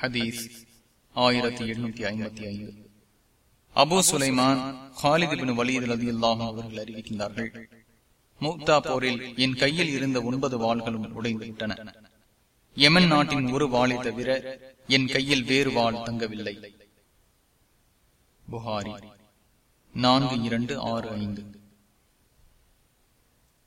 ஹதீஸ் ஆயிரத்தி எண்ணூத்தி ஐம்பத்தி ஐந்து. அபு சுலைமான் ஹாலிதிபின் வலிது ரதி அல்லாஹும் அவர்கள் அறிவிக்கின்றார்கள் மூத்தா போரில் என் கையில் இருந்த ஒன்பது வாள்களும் உடைந்து விட்டன யமன் நாட்டின் ஒரு வாளை தவிர என் கையில் வேறு வாள் தங்கவில்லை. புகாரி நான்கு இரண்டு ஆறு ஐந்து.